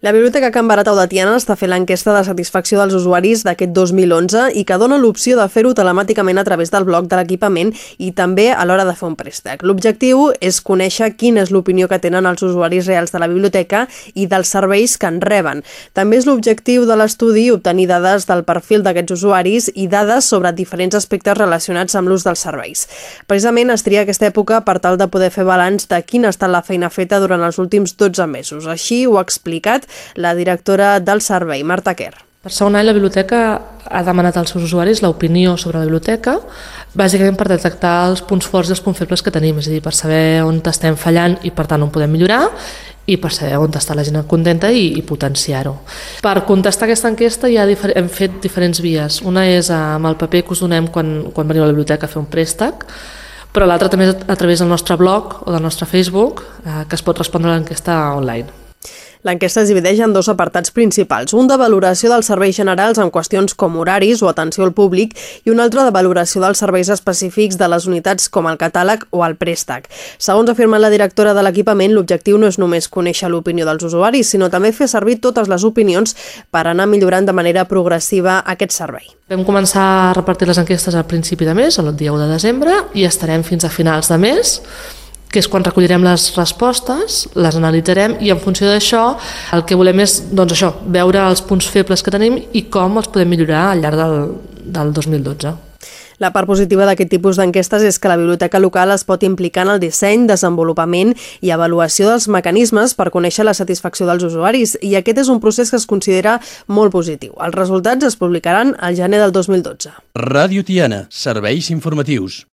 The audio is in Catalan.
La Biblioteca Can Baratau de Tiana està fent l'enquesta de satisfacció dels usuaris d'aquest 2011 i que dona l'opció de fer-ho telemàticament a través del bloc de l'equipament i també a l'hora de fer un préstec. L'objectiu és conèixer quina és l'opinió que tenen els usuaris reals de la biblioteca i dels serveis que en reben. També és l'objectiu de l'estudi obtenir dades del perfil d'aquests usuaris i dades sobre diferents aspectes relacionats amb l'ús dels serveis. Precisament es tria aquesta època per tal de poder fer balanç de quina ha estat la feina feta durant els últims 12 mesos. Així ho ha explicat la directora del servei, Marta Kerr. Per segon any la biblioteca ha demanat als seus usuaris l'opinió sobre la biblioteca, bàsicament per detectar els punts forts i els punts febles que tenim, és a dir, per saber on estem fallant i per tant on podem millorar i per saber on està la gent contenta i, i potenciar-ho. Per contestar aquesta enquesta ja hem fet diferents vies. Una és amb el paper que us donem quan, quan veniu a la biblioteca a fer un préstec, però l'altra també és a través del nostre blog o del nostre Facebook, eh, que es pot respondre a l'enquesta online. L'enquesta es divideix en dos apartats principals, un de valoració dels serveis generals en qüestions com horaris o atenció al públic i un altre de valoració dels serveis específics de les unitats com el catàleg o el préstec. Segons afirma la directora de l'equipament, l'objectiu no és només conèixer l'opinió dels usuaris, sinó també fer servir totes les opinions per anar millorant de manera progressiva aquest servei. Vam començar a repartir les enquestes al principi de mes, el dia 1 de desembre, i estarem fins a finals de mes que és quan recollirem les respostes, les analitzarem i en funció d'això el que volem és doncs això, veure els punts febles que tenim i com els podem millorar al llarg del, del 2012. La part positiva d'aquest tipus d'enquestes és que la biblioteca local es pot implicar en el disseny, desenvolupament i avaluació dels mecanismes per conèixer la satisfacció dels usuaris i aquest és un procés que es considera molt positiu. Els resultats es publicaran al gener del 2012. Ràdio Tiana, serveis informatius.